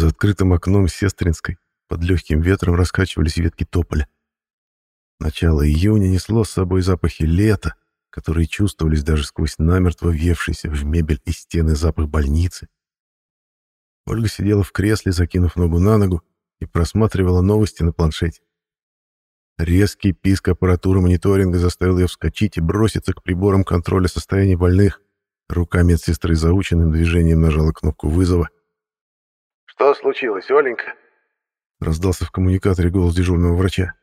За открытым окном Сестринской под легким ветром раскачивались ветки тополя. Начало июня несло с собой запахи лета, которые чувствовались даже сквозь намертво въевшийся в мебель и стены запах больницы. Ольга сидела в кресле, закинув ногу на ногу, и просматривала новости на планшете. Резкий писк аппаратуры мониторинга заставил ее вскочить и броситься к приборам контроля состояния больных. Рука медсестры заученным движением нажала кнопку вызова. «Что случилось, Оленька?» Раздался в коммуникаторе голос дежурного врача.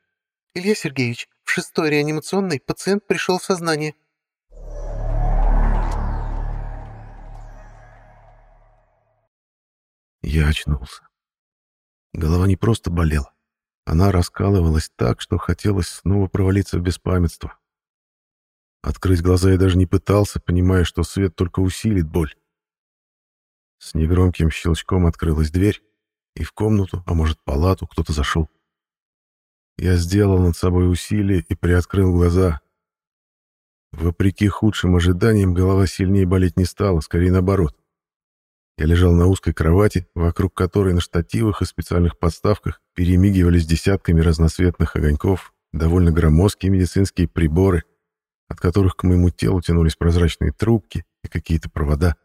«Илья Сергеевич, в шестой реанимационной пациент пришел в сознание». Я очнулся. Голова не просто болела. Она раскалывалась так, что хотелось снова провалиться в беспамятство. Открыть глаза я даже не пытался, понимая, что свет только усилит боль. С негромким щелчком открылась дверь, и в комнату, а может, палату, кто-то зашел. Я сделал над собой усилие и приоткрыл глаза. Вопреки худшим ожиданиям, голова сильнее болеть не стала, скорее наоборот. Я лежал на узкой кровати, вокруг которой на штативах и специальных подставках перемигивались десятками разноцветных огоньков, довольно громоздкие медицинские приборы, от которых к моему телу тянулись прозрачные трубки и какие-то провода.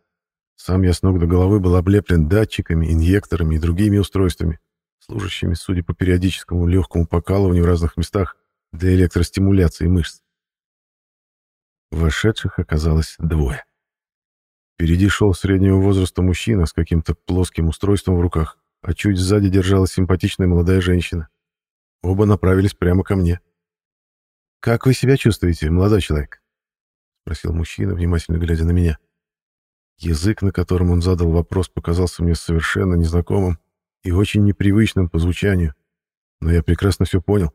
Сам я с ног до головы был облеплен датчиками, инъекторами и другими устройствами, служащими, судя по периодическому легкому покалыванию в разных местах, для электростимуляции мышц. Вошедших оказалось двое. Впереди шел среднего возраста мужчина с каким-то плоским устройством в руках, а чуть сзади держалась симпатичная молодая женщина. Оба направились прямо ко мне. «Как вы себя чувствуете, молодой человек?» — спросил мужчина, внимательно глядя на меня. Язык, на котором он задал вопрос, показался мне совершенно незнакомым и очень непривычным по звучанию, но я прекрасно все понял.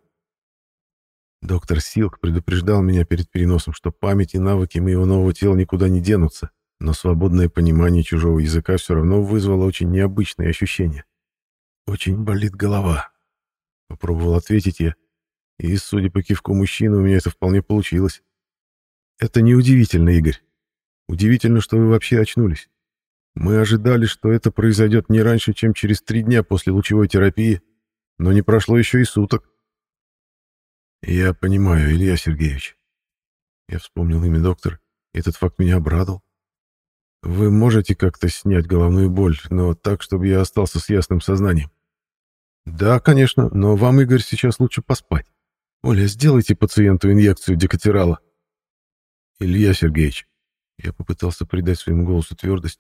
Доктор Силк предупреждал меня перед переносом, что память и навыки моего нового тела никуда не денутся, но свободное понимание чужого языка все равно вызвало очень необычные ощущения. «Очень болит голова», — попробовал ответить я, и, судя по кивку мужчины, у меня это вполне получилось. «Это неудивительно, Игорь. Удивительно, что вы вообще очнулись. Мы ожидали, что это произойдет не раньше, чем через три дня после лучевой терапии, но не прошло еще и суток». «Я понимаю, Илья Сергеевич». Я вспомнил имя доктора, и этот факт меня обрадовал. Вы можете как-то снять головную боль, но так, чтобы я остался с ясным сознанием? Да, конечно, но вам, Игорь, сейчас лучше поспать. Оля, сделайте пациенту инъекцию декатерала. Илья Сергеевич, я попытался придать своему голосу твердость.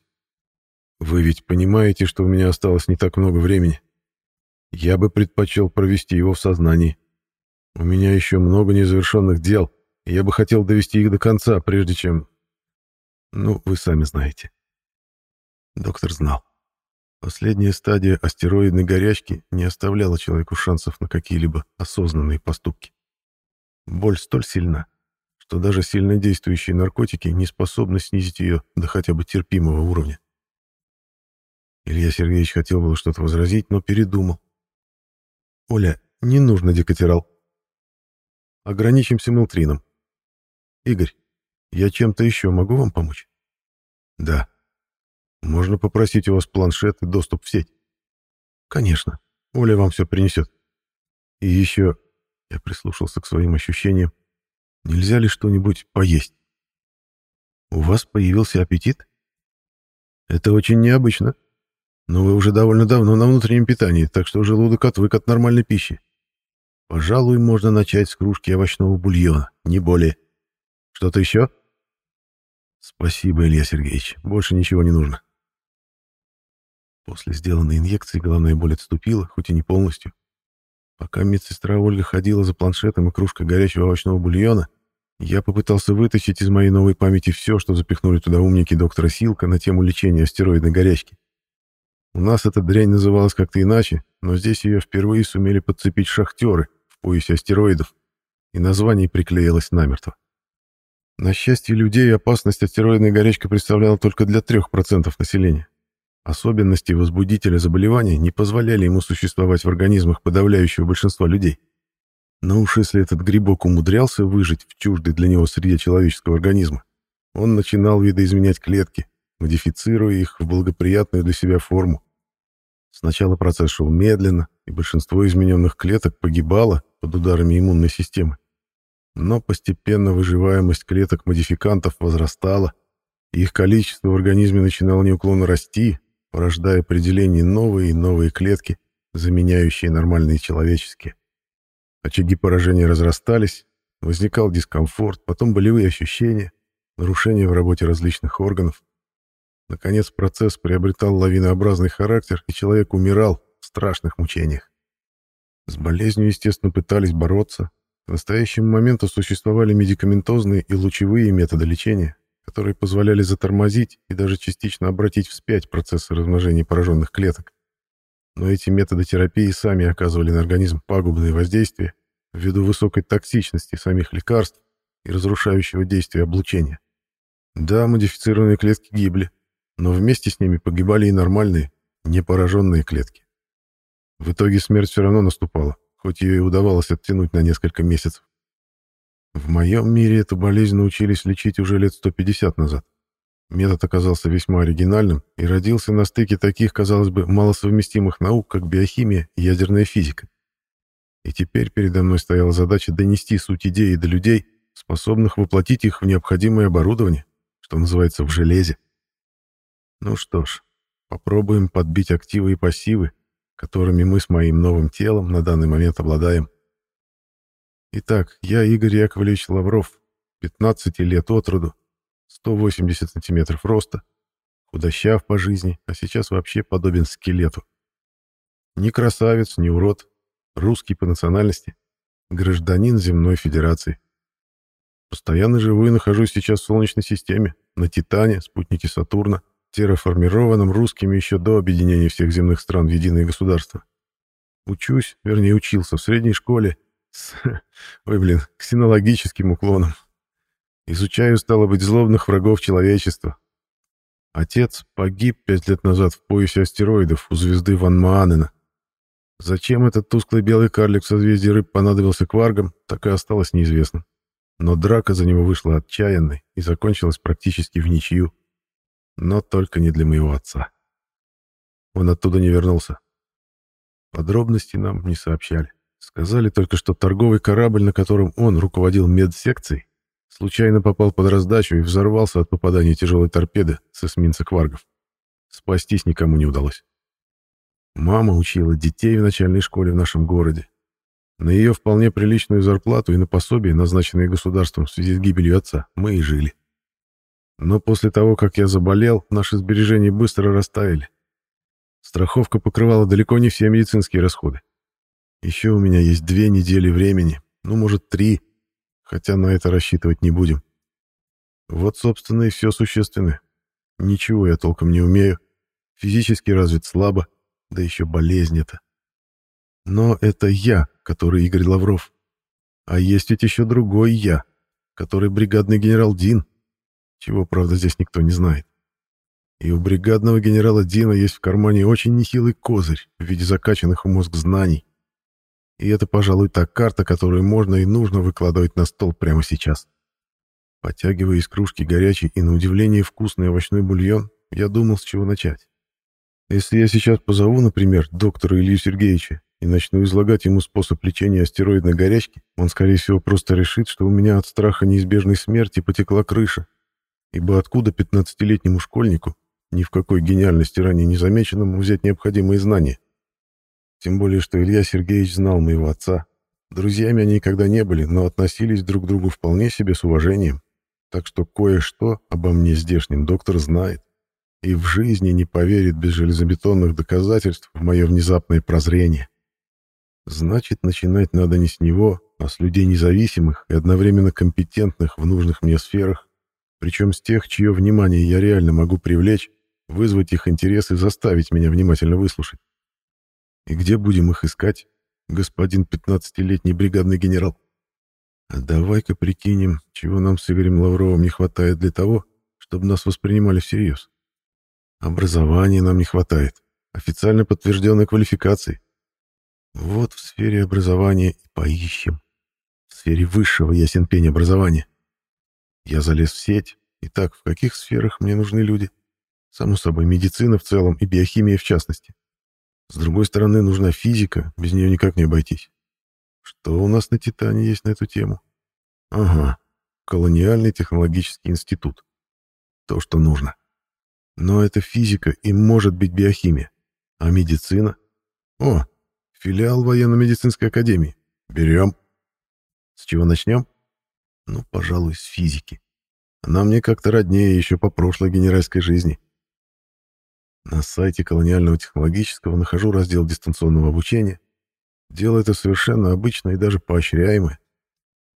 Вы ведь понимаете, что у меня осталось не так много времени. Я бы предпочел провести его в сознании. У меня еще много незавершенных дел, и я бы хотел довести их до конца, прежде чем ну, вы сами знаете. Доктор знал. Последняя стадия астероидной горячки не оставляла человеку шансов на какие-либо осознанные поступки. Боль столь сильна, что даже сильно действующие наркотики не способны снизить ее до хотя бы терпимого уровня. Илья Сергеевич хотел было что-то возразить, но передумал. «Оля, не нужно декатерал. Ограничимся мелтрином. Игорь, я чем-то еще могу вам помочь? Да. Можно попросить у вас планшет и доступ в сеть? Конечно. Оля вам все принесет. И еще... Я прислушался к своим ощущениям. Нельзя ли что-нибудь поесть? У вас появился аппетит? Это очень необычно. Но вы уже довольно давно на внутреннем питании, так что желудок отвык от нормальной пищи. Пожалуй, можно начать с кружки овощного бульона, не более. Что-то еще? Спасибо, Илья Сергеевич. Больше ничего не нужно. После сделанной инъекции головная боль отступила, хоть и не полностью. Пока медсестра Ольга ходила за планшетом и кружкой горячего овощного бульона, я попытался вытащить из моей новой памяти все, что запихнули туда умники доктора Силка на тему лечения астероидной горячки. У нас эта дрянь называлась как-то иначе, но здесь ее впервые сумели подцепить шахтеры в поясе астероидов, и название приклеилось намертво. На счастье людей опасность астероидной горячки представляла только для 3% населения. Особенности возбудителя заболевания не позволяли ему существовать в организмах подавляющего большинства людей. Но уж если этот грибок умудрялся выжить в чуждой для него среде человеческого организма, он начинал видоизменять клетки, модифицируя их в благоприятную для себя форму. Сначала процесс шел медленно, и большинство измененных клеток погибало под ударами иммунной системы. Но постепенно выживаемость клеток-модификантов возрастала, и их количество в организме начинало неуклонно расти, порождая определение новые и новые клетки, заменяющие нормальные человеческие. Очаги поражения разрастались, возникал дискомфорт, потом болевые ощущения, нарушения в работе различных органов. Наконец процесс приобретал лавинообразный характер, и человек умирал в страшных мучениях. С болезнью, естественно, пытались бороться. К настоящему моменту существовали медикаментозные и лучевые методы лечения, которые позволяли затормозить и даже частично обратить вспять процессы размножения пораженных клеток. Но эти методы терапии сами оказывали на организм пагубные воздействия ввиду высокой токсичности самих лекарств и разрушающего действия облучения. Да, модифицированные клетки гибли, но вместе с ними погибали и нормальные, непораженные клетки. В итоге смерть все равно наступала, хоть ее и удавалось оттянуть на несколько месяцев. В моем мире эту болезнь научились лечить уже лет 150 назад. Метод оказался весьма оригинальным и родился на стыке таких, казалось бы, малосовместимых наук, как биохимия и ядерная физика. И теперь передо мной стояла задача донести суть идеи до людей, способных воплотить их в необходимое оборудование, что называется в железе. Ну что ж, попробуем подбить активы и пассивы, которыми мы с моим новым телом на данный момент обладаем. Итак, я Игорь Яковлевич Лавров, 15 лет от роду, 180 сантиметров роста, худощав по жизни, а сейчас вообще подобен скелету. Ни красавец, ни урод, русский по национальности, гражданин земной федерации. Постоянно живу и нахожусь сейчас в Солнечной системе, на Титане, спутнике Сатурна, терраформированном русскими еще до объединения всех земных стран в единое государство. Учусь, вернее учился в средней школе с, ой, блин, ксенологическим уклоном. Изучаю, стало быть, злобных врагов человечества. Отец погиб пять лет назад в поясе астероидов у звезды Ван Маанена. Зачем этот тусклый белый карлик в созвездии рыб понадобился кваргам, так и осталось неизвестным. Но драка за него вышла отчаянной и закончилась практически в ничью. Но только не для моего отца. Он оттуда не вернулся. Подробности нам не сообщали. Сказали только, что торговый корабль, на котором он руководил медсекцией, случайно попал под раздачу и взорвался от попадания тяжелой торпеды с эсминца Кваргов. Спастись никому не удалось. Мама учила детей в начальной школе в нашем городе. На ее вполне приличную зарплату и на пособие, назначенные государством в связи с гибелью отца, мы и жили. Но после того, как я заболел, наши сбережения быстро растаяли. Страховка покрывала далеко не все медицинские расходы. Еще у меня есть две недели времени, ну, может, три, хотя на это рассчитывать не будем. Вот, собственно, и все существенное. Ничего я толком не умею, физически развит слабо, да еще болезнь это. Но это я, который Игорь Лавров. А есть ведь еще другой я, который бригадный генерал Дин, чего, правда, здесь никто не знает. И у бригадного генерала Дина есть в кармане очень нехилый козырь в виде закачанных в мозг знаний. И это, пожалуй, та карта, которую можно и нужно выкладывать на стол прямо сейчас. Потягивая из кружки горячий и, на удивление, вкусный овощной бульон, я думал, с чего начать. Если я сейчас позову, например, доктора Илью Сергеевича и начну излагать ему способ лечения астероидной горячки, он, скорее всего, просто решит, что у меня от страха неизбежной смерти потекла крыша. Ибо откуда 15-летнему школьнику, ни в какой гениальности ранее незамеченному, взять необходимые знания? Тем более, что Илья Сергеевич знал моего отца. Друзьями они никогда не были, но относились друг к другу вполне себе с уважением. Так что кое-что обо мне здешним доктор знает и в жизни не поверит без железобетонных доказательств в мое внезапное прозрение. Значит, начинать надо не с него, а с людей независимых и одновременно компетентных в нужных мне сферах, причем с тех, чье внимание я реально могу привлечь, вызвать их интерес и заставить меня внимательно выслушать. И где будем их искать, господин пятнадцатилетний бригадный генерал? А давай-ка прикинем, чего нам с Игорем Лавровым не хватает для того, чтобы нас воспринимали всерьез. Образования нам не хватает. Официально подтвержденной квалификации. Вот в сфере образования и поищем. В сфере высшего ясен пень образования. Я залез в сеть. Итак, в каких сферах мне нужны люди? Само собой, медицина в целом и биохимия в частности. С другой стороны, нужна физика, без нее никак не обойтись. Что у нас на Титане есть на эту тему? Ага, колониальный технологический институт. То, что нужно. Но это физика и может быть биохимия. А медицина? О, филиал военно-медицинской академии. Берем. С чего начнем? Ну, пожалуй, с физики. Она мне как-то роднее еще по прошлой генеральской жизни. На сайте колониального технологического нахожу раздел дистанционного обучения. Дело это совершенно обычное и даже поощряемое.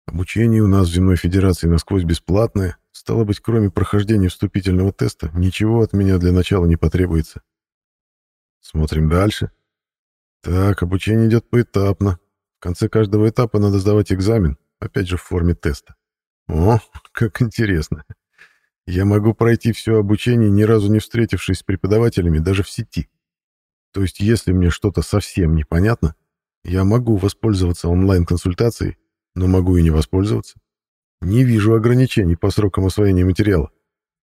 Обучение у нас в Земной Федерации насквозь бесплатное, стало быть, кроме прохождения вступительного теста, ничего от меня для начала не потребуется. Смотрим дальше. Так, обучение идет поэтапно. В конце каждого этапа надо сдавать экзамен, опять же в форме теста. О, как интересно. Я могу пройти все обучение, ни разу не встретившись с преподавателями, даже в сети. То есть, если мне что-то совсем непонятно, я могу воспользоваться онлайн-консультацией, но могу и не воспользоваться. Не вижу ограничений по срокам освоения материала.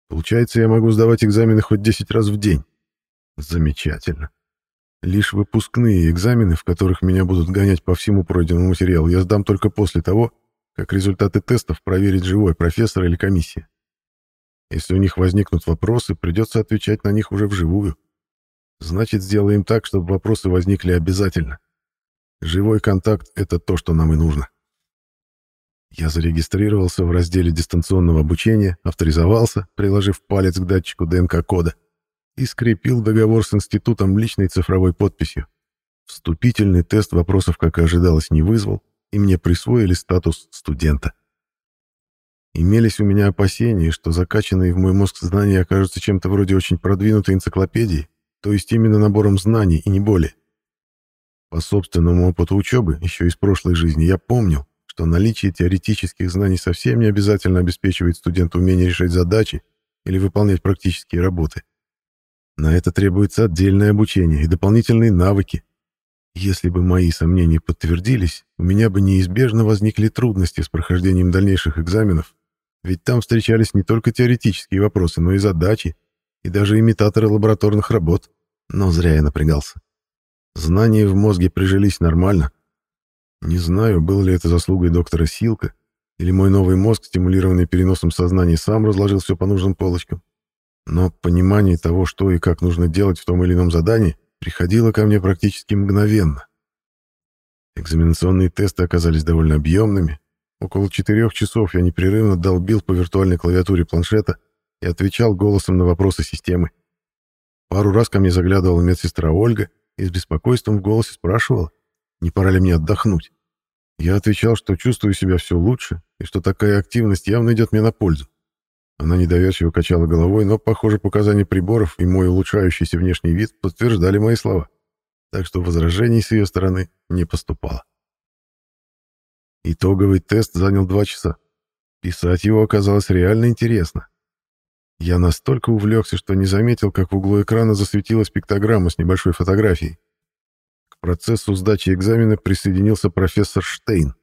Получается, я могу сдавать экзамены хоть 10 раз в день. Замечательно. Лишь выпускные экзамены, в которых меня будут гонять по всему пройденному материалу, я сдам только после того, как результаты тестов проверит живой профессор или комиссия. Если у них возникнут вопросы, придется отвечать на них уже вживую. Значит, сделаем так, чтобы вопросы возникли обязательно. Живой контакт — это то, что нам и нужно. Я зарегистрировался в разделе дистанционного обучения, авторизовался, приложив палец к датчику ДНК-кода, и скрепил договор с институтом личной цифровой подписью. Вступительный тест вопросов, как и ожидалось, не вызвал, и мне присвоили статус студента. Имелись у меня опасения, что закачанные в мой мозг знания окажутся чем-то вроде очень продвинутой энциклопедии, то есть именно набором знаний и не более. По собственному опыту учебы, еще из прошлой жизни, я помнил, что наличие теоретических знаний совсем не обязательно обеспечивает студенту умение решать задачи или выполнять практические работы. На это требуется отдельное обучение и дополнительные навыки, если бы мои сомнения подтвердились, у меня бы неизбежно возникли трудности с прохождением дальнейших экзаменов, ведь там встречались не только теоретические вопросы, но и задачи, и даже имитаторы лабораторных работ. Но зря я напрягался. Знания в мозге прижились нормально. Не знаю, было ли это заслугой доктора Силка, или мой новый мозг, стимулированный переносом сознания, сам разложил все по нужным полочкам. Но понимание того, что и как нужно делать в том или ином задании, приходила ко мне практически мгновенно. Экзаменационные тесты оказались довольно объемными. Около четырех часов я непрерывно долбил по виртуальной клавиатуре планшета и отвечал голосом на вопросы системы. Пару раз ко мне заглядывала медсестра Ольга и с беспокойством в голосе спрашивала, не пора ли мне отдохнуть. Я отвечал, что чувствую себя все лучше и что такая активность явно идет мне на пользу. Она недоверчиво качала головой, но, похоже, показания приборов и мой улучшающийся внешний вид подтверждали мои слова, так что возражений с ее стороны не поступало. Итоговый тест занял два часа. Писать его оказалось реально интересно. Я настолько увлекся, что не заметил, как в углу экрана засветилась пиктограмма с небольшой фотографией. К процессу сдачи экзамена присоединился профессор Штейн.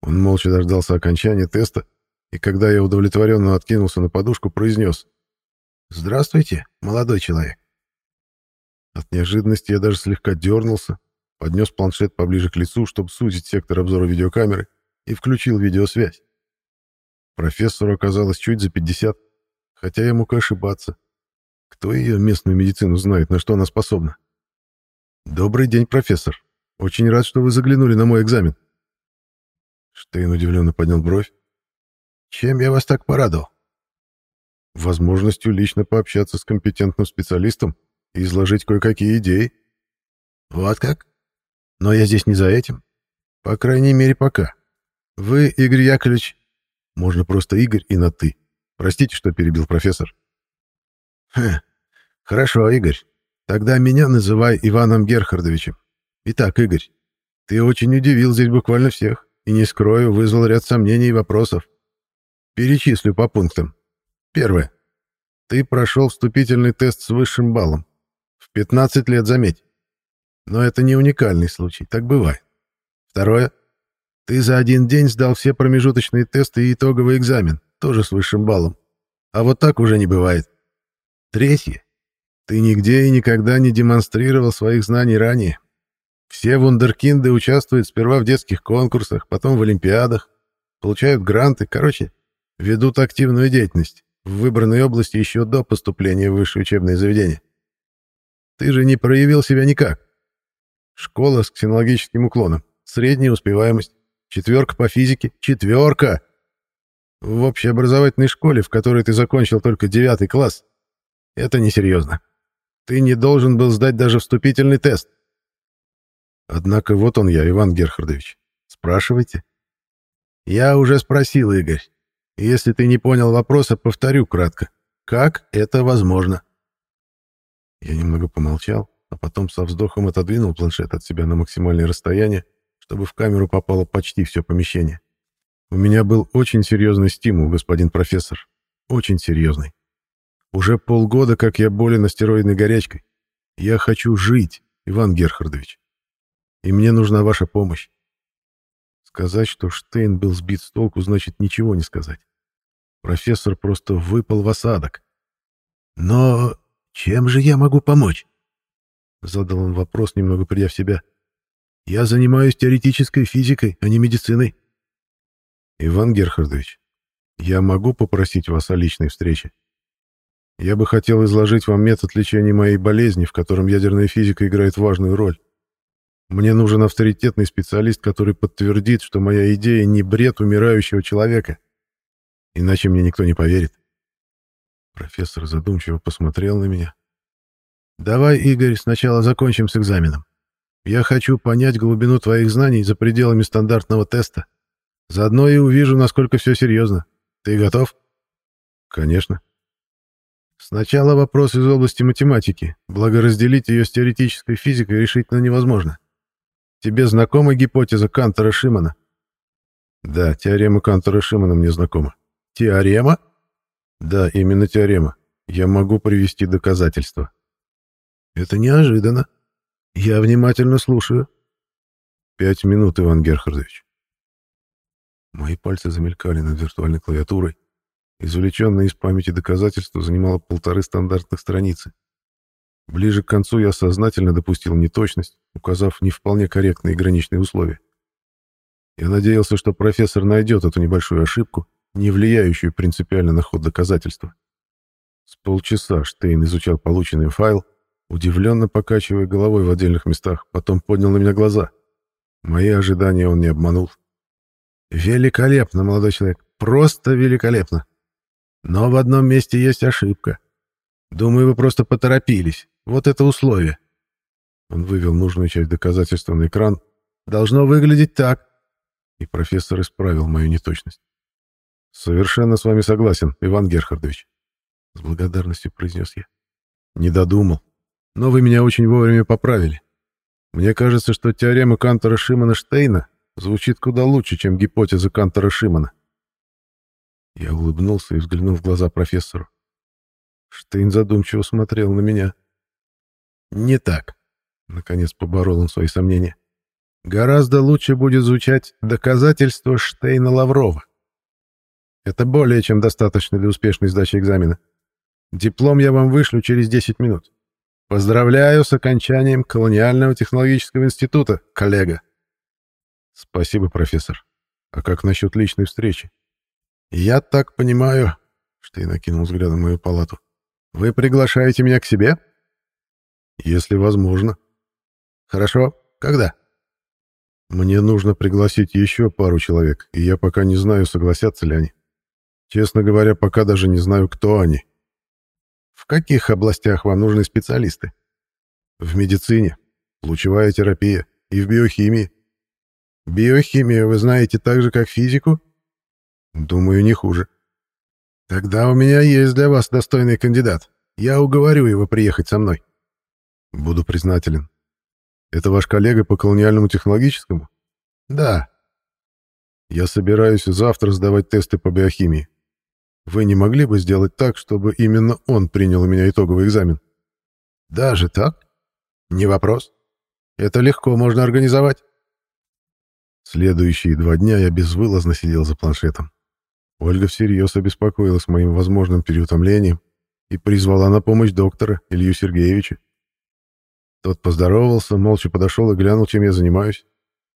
Он молча дождался окончания теста и когда я удовлетворенно откинулся на подушку, произнес «Здравствуйте, молодой человек». От неожиданности я даже слегка дернулся, поднес планшет поближе к лицу, чтобы сузить сектор обзора видеокамеры, и включил видеосвязь. Профессору оказалось чуть за 50, хотя я мог ошибаться. Кто ее местную медицину знает, на что она способна? «Добрый день, профессор. Очень рад, что вы заглянули на мой экзамен». Штейн удивленно поднял бровь, чем я вас так порадовал? Возможностью лично пообщаться с компетентным специалистом и изложить кое-какие идеи. Вот как? Но я здесь не за этим. По крайней мере, пока. Вы, Игорь Яковлевич... Можно просто Игорь и на «ты». Простите, что перебил профессор. Хм, хорошо, Игорь. Тогда меня называй Иваном Герхардовичем. Итак, Игорь, ты очень удивил здесь буквально всех. И, не скрою, вызвал ряд сомнений и вопросов. Перечислю по пунктам. Первое. Ты прошел вступительный тест с высшим баллом. В 15 лет, заметь. Но это не уникальный случай, так бывает. Второе. Ты за один день сдал все промежуточные тесты и итоговый экзамен, тоже с высшим баллом. А вот так уже не бывает. Третье. Ты нигде и никогда не демонстрировал своих знаний ранее. Все вундеркинды участвуют сперва в детских конкурсах, потом в олимпиадах, получают гранты, короче, ведут активную деятельность в выбранной области еще до поступления в высшее учебное заведение. Ты же не проявил себя никак. Школа с ксенологическим уклоном, средняя успеваемость, четверка по физике, четверка! В общеобразовательной школе, в которой ты закончил только девятый класс, это несерьезно. Ты не должен был сдать даже вступительный тест. Однако вот он я, Иван Герхардович. Спрашивайте. Я уже спросил, Игорь. Если ты не понял вопроса, повторю кратко. Как это возможно? Я немного помолчал, а потом со вздохом отодвинул планшет от себя на максимальное расстояние, чтобы в камеру попало почти все помещение. У меня был очень серьезный стимул, господин профессор. Очень серьезный. Уже полгода, как я болен астероидной горячкой. Я хочу жить, Иван Герхардович. И мне нужна ваша помощь. Сказать, что Штейн был сбит с толку, значит ничего не сказать. Профессор просто выпал в осадок. Но чем же я могу помочь? Задал он вопрос, немного придя в себя. Я занимаюсь теоретической физикой, а не медициной. Иван Герхардович, я могу попросить вас о личной встрече? Я бы хотел изложить вам метод лечения моей болезни, в котором ядерная физика играет важную роль. Мне нужен авторитетный специалист, который подтвердит, что моя идея не бред умирающего человека. Иначе мне никто не поверит. Профессор задумчиво посмотрел на меня. «Давай, Игорь, сначала закончим с экзаменом. Я хочу понять глубину твоих знаний за пределами стандартного теста. Заодно и увижу, насколько все серьезно. Ты готов?» «Конечно». Сначала вопрос из области математики, благо разделить ее с теоретической физикой решительно невозможно. Тебе знакома гипотеза Кантора-Шимана? Да, теорема Кантора-Шимана мне знакома. Теорема? Да, именно теорема. Я могу привести доказательства. Это неожиданно. Я внимательно слушаю. Пять минут, Иван Герхардович. Мои пальцы замелькали над виртуальной клавиатурой. Извлеченное из памяти доказательство занимало полторы стандартных страницы. Ближе к концу я сознательно допустил неточность, указав не вполне корректные граничные условия. Я надеялся, что профессор найдет эту небольшую ошибку, не влияющую принципиально на ход доказательства. С полчаса Штейн изучал полученный файл, удивленно покачивая головой в отдельных местах, потом поднял на меня глаза. Мои ожидания он не обманул. «Великолепно, молодой человек, просто великолепно. Но в одном месте есть ошибка. Думаю, вы просто поторопились. Вот это условие. Он вывел нужную часть доказательства на экран. Должно выглядеть так. И профессор исправил мою неточность. Совершенно с вами согласен, Иван Герхардович. С благодарностью произнес я. Не додумал. Но вы меня очень вовремя поправили. Мне кажется, что теорема Кантора-Шимана-Штейна звучит куда лучше, чем гипотеза Кантора-Шимана. Я улыбнулся и взглянул в глаза профессору. Штейн задумчиво смотрел на меня. «Не так», — наконец поборол он свои сомнения. «Гораздо лучше будет звучать доказательство Штейна-Лаврова. Это более чем достаточно для успешной сдачи экзамена. Диплом я вам вышлю через 10 минут. Поздравляю с окончанием Колониального технологического института, коллега». «Спасибо, профессор. А как насчет личной встречи?» «Я так понимаю», — Штейн окинул взглядом мою палату. «Вы приглашаете меня к себе?» Если возможно. Хорошо. Когда? Мне нужно пригласить еще пару человек, и я пока не знаю, согласятся ли они. Честно говоря, пока даже не знаю, кто они. В каких областях вам нужны специалисты? В медицине, лучевая терапия и в биохимии. Биохимию вы знаете так же, как физику? Думаю, не хуже. Тогда у меня есть для вас достойный кандидат. Я уговорю его приехать со мной. Буду признателен. Это ваш коллега по колониальному технологическому? Да. Я собираюсь завтра сдавать тесты по биохимии. Вы не могли бы сделать так, чтобы именно он принял у меня итоговый экзамен? Даже так? Не вопрос. Это легко можно организовать. Следующие два дня я безвылазно сидел за планшетом. Ольга всерьез обеспокоилась моим возможным переутомлением и призвала на помощь доктора Илью Сергеевича. Тот поздоровался, молча подошел и глянул, чем я занимаюсь.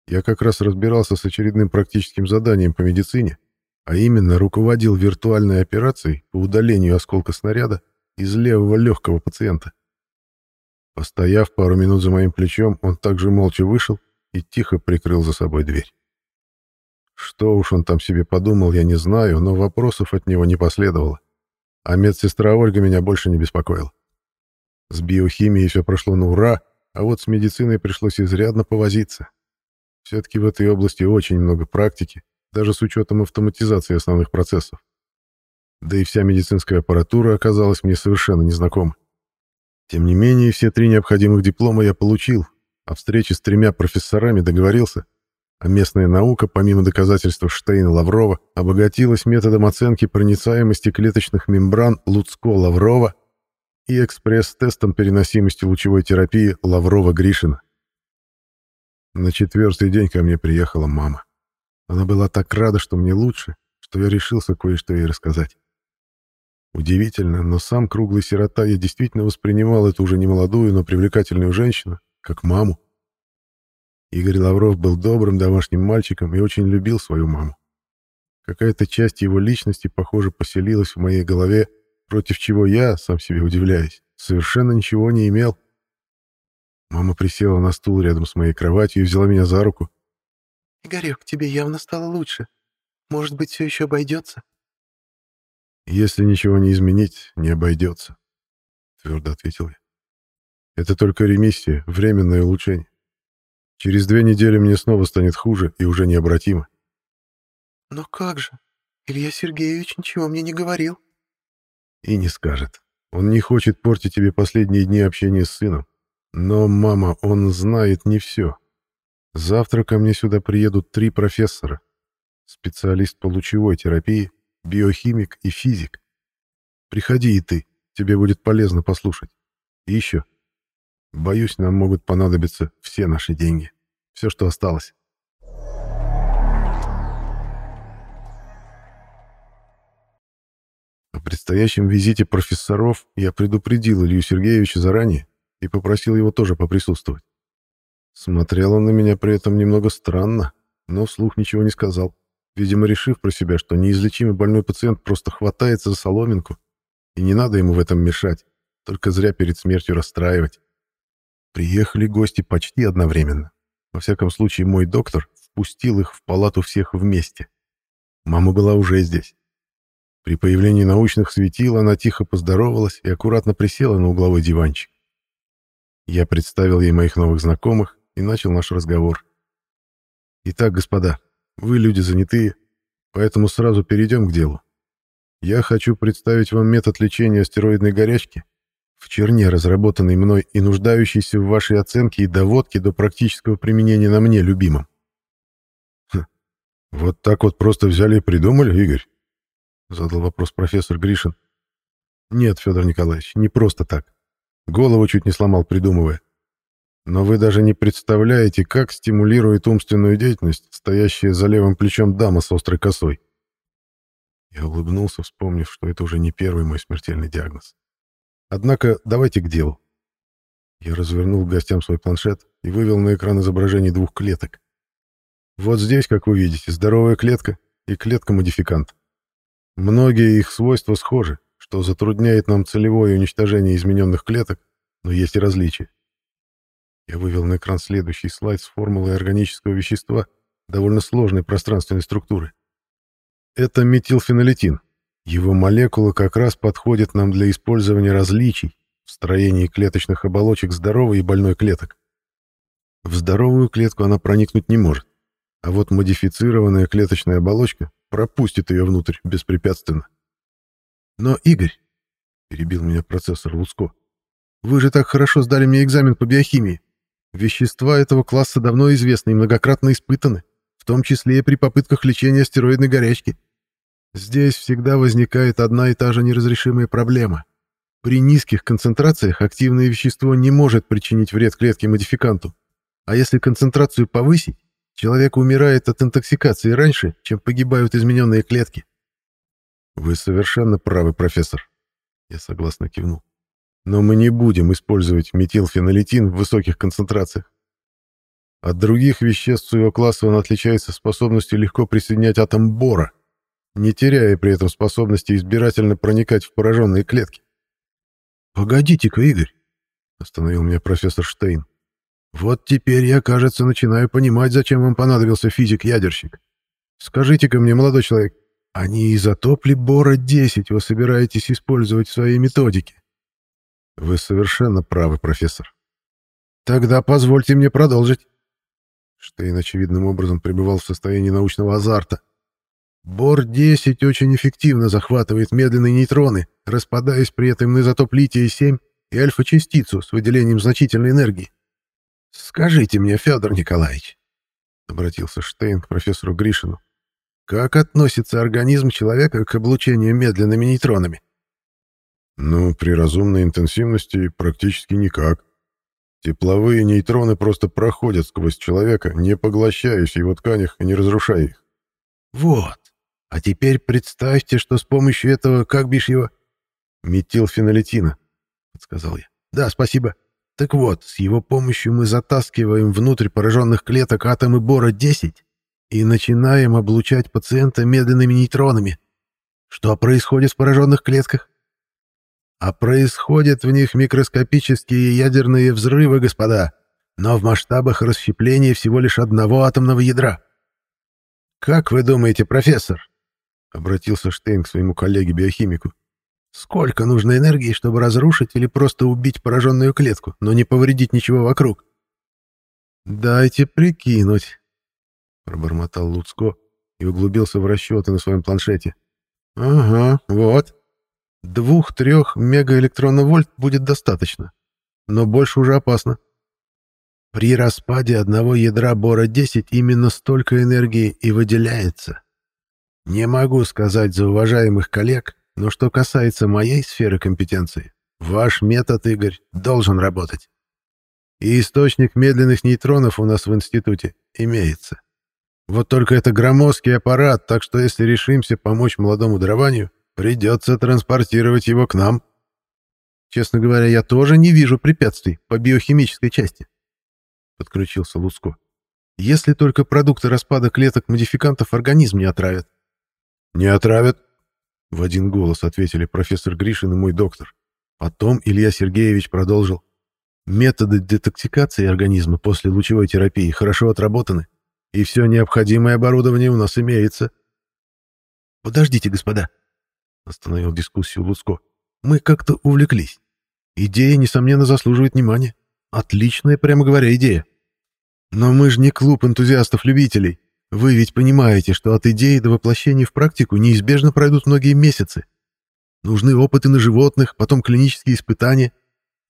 Я как раз разбирался с очередным практическим заданием по медицине, а именно руководил виртуальной операцией по удалению осколка снаряда из левого легкого пациента. Постояв пару минут за моим плечом, он также молча вышел и тихо прикрыл за собой дверь. Что уж он там себе подумал, я не знаю, но вопросов от него не последовало. А медсестра Ольга меня больше не беспокоила. С биохимией все прошло на ура, а вот с медициной пришлось изрядно повозиться. Все-таки в этой области очень много практики, даже с учетом автоматизации основных процессов. Да и вся медицинская аппаратура оказалась мне совершенно незнакома. Тем не менее, все три необходимых диплома я получил, о встрече с тремя профессорами договорился, а местная наука, помимо доказательств Штейна-Лаврова, обогатилась методом оценки проницаемости клеточных мембран Луцко-Лаврова и экспресс-тестом переносимости лучевой терапии Лаврова-Гришина. На четвертый день ко мне приехала мама. Она была так рада, что мне лучше, что я решился кое-что ей рассказать. Удивительно, но сам круглый сирота я действительно воспринимал эту уже немолодую, но привлекательную женщину, как маму. Игорь Лавров был добрым домашним мальчиком и очень любил свою маму. Какая-то часть его личности, похоже, поселилась в моей голове, против чего я, сам себе удивляюсь, совершенно ничего не имел. Мама присела на стул рядом с моей кроватью и взяла меня за руку. «Игорек, тебе явно стало лучше. Может быть, все еще обойдется?» «Если ничего не изменить, не обойдется», — твердо ответил я. «Это только ремиссия, временное улучшение. Через две недели мне снова станет хуже и уже необратимо. Но как же? Илья Сергеевич ничего мне не говорил. И не скажет. Он не хочет портить тебе последние дни общения с сыном. Но, мама, он знает не все. Завтра ко мне сюда приедут три профессора. Специалист по лучевой терапии, биохимик и физик. Приходи и ты, тебе будет полезно послушать. И еще. Боюсь, нам могут понадобиться все наши деньги. Все, что осталось. О предстоящем визите профессоров я предупредил Илью Сергеевича заранее и попросил его тоже поприсутствовать. Смотрел он на меня при этом немного странно, но вслух ничего не сказал, видимо, решив про себя, что неизлечимый больной пациент просто хватается за соломинку, и не надо ему в этом мешать, только зря перед смертью расстраивать. Приехали гости почти одновременно. Во всяком случае, мой доктор впустил их в палату всех вместе. Мама была уже здесь. При появлении научных светил она тихо поздоровалась и аккуратно присела на угловой диванчик. Я представил ей моих новых знакомых и начал наш разговор. «Итак, господа, вы люди занятые, поэтому сразу перейдем к делу. Я хочу представить вам метод лечения астероидной горячки, в черне, разработанный мной и нуждающийся в вашей оценке и доводке до практического применения на мне, любимом. Хм. «Вот так вот просто взяли и придумали, Игорь?» — задал вопрос профессор Гришин. «Нет, Федор Николаевич, не просто так. Голову чуть не сломал, придумывая. Но вы даже не представляете, как стимулирует умственную деятельность стоящая за левым плечом дама с острой косой». Я улыбнулся, вспомнив, что это уже не первый мой смертельный диагноз. Однако давайте к делу. Я развернул гостям свой планшет и вывел на экран изображение двух клеток. Вот здесь, как вы видите, здоровая клетка и клетка-модификант. Многие их свойства схожи, что затрудняет нам целевое уничтожение измененных клеток, но есть и различия. Я вывел на экран следующий слайд с формулой органического вещества довольно сложной пространственной структуры. Это метилфенолетин, его молекула как раз подходит нам для использования различий в строении клеточных оболочек здоровой и больной клеток. В здоровую клетку она проникнуть не может, а вот модифицированная клеточная оболочка пропустит ее внутрь беспрепятственно. «Но, Игорь», — перебил меня процессор Луцко, — «вы же так хорошо сдали мне экзамен по биохимии. Вещества этого класса давно известны и многократно испытаны, в том числе и при попытках лечения астероидной горячки. Здесь всегда возникает одна и та же неразрешимая проблема. При низких концентрациях активное вещество не может причинить вред клетке-модификанту. А если концентрацию повысить, человек умирает от интоксикации раньше, чем погибают измененные клетки. Вы совершенно правы, профессор. Я согласно кивнул. Но мы не будем использовать метилфенолетин в высоких концентрациях. От других веществ своего класса он отличается способностью легко присоединять атом бора, не теряя при этом способности избирательно проникать в пораженные клетки. «Погодите-ка, Игорь!» — остановил меня профессор Штейн. «Вот теперь я, кажется, начинаю понимать, зачем вам понадобился физик-ядерщик. Скажите-ка мне, молодой человек, а не изотоп ли бора-10 вы собираетесь использовать в своей методике?» «Вы совершенно правы, профессор». «Тогда позвольте мне продолжить». Штейн очевидным образом пребывал в состоянии научного азарта. Бор-10 очень эффективно захватывает медленные нейтроны, распадаясь при этом на изотоп лития-7 и альфа-частицу с выделением значительной энергии. «Скажите мне, Федор Николаевич», — обратился Штейн к профессору Гришину, «как относится организм человека к облучению медленными нейтронами?» «Ну, при разумной интенсивности практически никак. Тепловые нейтроны просто проходят сквозь человека, не поглощаясь в его тканях и не разрушая их». «Вот. А теперь представьте, что с помощью этого, как бишь его...» «Метилфенолетина», — подсказал я. «Да, спасибо. Так вот, с его помощью мы затаскиваем внутрь пораженных клеток атомы бора-10 и начинаем облучать пациента медленными нейтронами. Что происходит в пораженных клетках? А происходят в них микроскопические ядерные взрывы, господа, но в масштабах расщепления всего лишь одного атомного ядра. Как вы думаете, профессор, обратился Штейн к своему коллеге-биохимику. Сколько нужно энергии, чтобы разрушить или просто убить пораженную клетку, но не повредить ничего вокруг? Дайте прикинуть, пробормотал Луцко и углубился в расчеты на своем планшете. Ага, вот. Двух-трех мегаэлектронвольт будет достаточно, но больше уже опасно. При распаде одного ядра бора-10 именно столько энергии и выделяется. Не могу сказать за уважаемых коллег, но что касается моей сферы компетенции, ваш метод, Игорь, должен работать. И источник медленных нейтронов у нас в институте имеется. Вот только это громоздкий аппарат, так что если решимся помочь молодому дарованию, придется транспортировать его к нам. Честно говоря, я тоже не вижу препятствий по биохимической части. Подключился Луцко. Если только продукты распада клеток модификантов организм не отравят. «Не отравят», — в один голос ответили профессор Гришин и мой доктор. Потом Илья Сергеевич продолжил. «Методы детоксикации организма после лучевой терапии хорошо отработаны, и все необходимое оборудование у нас имеется». «Подождите, господа», — остановил дискуссию Луцко. «Мы как-то увлеклись. Идея, несомненно, заслуживает внимания. Отличная, прямо говоря, идея. Но мы же не клуб энтузиастов-любителей. Вы ведь понимаете, что от идеи до воплощения в практику неизбежно пройдут многие месяцы. Нужны опыты на животных, потом клинические испытания.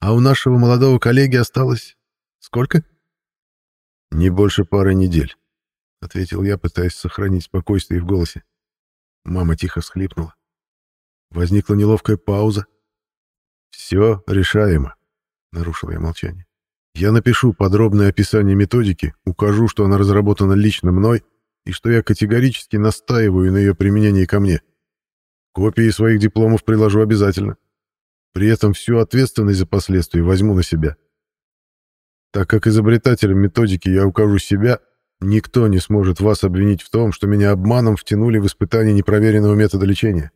А у нашего молодого коллеги осталось... Сколько? Не больше пары недель, — ответил я, пытаясь сохранить спокойствие в голосе. Мама тихо всхлипнула. Возникла неловкая пауза. «Все решаемо», — нарушил я молчание. «Я напишу подробное описание методики, укажу, что она разработана лично мной, и что я категорически настаиваю на ее применении ко мне. Копии своих дипломов приложу обязательно. При этом всю ответственность за последствия возьму на себя. Так как изобретателем методики я укажу себя, никто не сможет вас обвинить в том, что меня обманом втянули в испытание непроверенного метода лечения.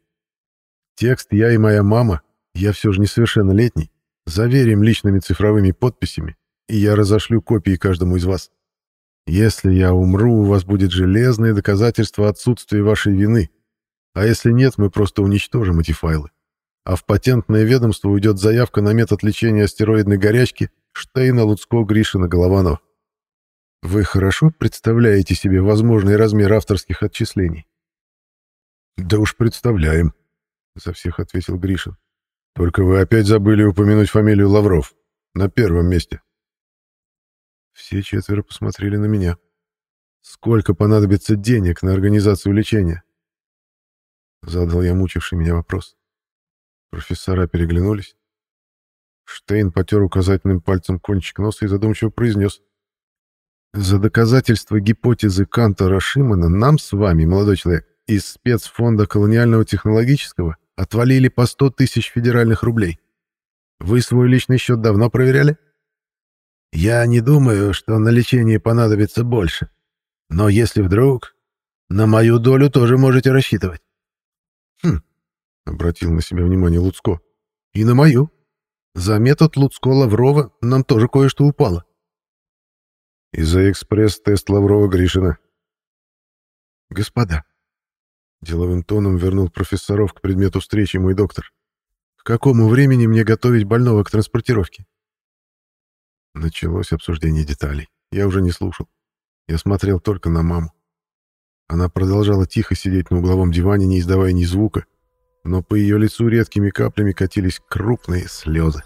Текст «Я и моя мама», я все же несовершеннолетний, заверим личными цифровыми подписями, и я разошлю копии каждому из вас. Если я умру, у вас будет железное доказательство отсутствия вашей вины. А если нет, мы просто уничтожим эти файлы. А в патентное ведомство уйдет заявка на метод лечения астероидной горячки Штейна, Луцко, Гришина, Голованова. Вы хорошо представляете себе возможный размер авторских отчислений? Да уж представляем, за всех ответил Гришин. Только вы опять забыли упомянуть фамилию Лавров. На первом месте. Все четверо посмотрели на меня. Сколько понадобится денег на организацию лечения? Задал я мучивший меня вопрос. Профессора переглянулись. Штейн потер указательным пальцем кончик носа и задумчиво произнес. «За доказательство гипотезы Канта Рашимана нам с вами, молодой человек, из спецфонда колониального технологического Отвалили по 100 тысяч федеральных рублей. Вы свой личный счет давно проверяли? Я не думаю, что на лечение понадобится больше. Но если вдруг, на мою долю тоже можете рассчитывать. Хм, обратил на себя внимание Луцко. И на мою. За метод Луцко-Лаврова нам тоже кое-что упало. И за экспресс-тест Лаврова-Гришина. Господа, деловым тоном вернул профессоров к предмету встречи мой доктор. К какому времени мне готовить больного к транспортировке? Началось обсуждение деталей. Я уже не слушал. Я смотрел только на маму. Она продолжала тихо сидеть на угловом диване, не издавая ни звука, но по ее лицу редкими каплями катились крупные слезы.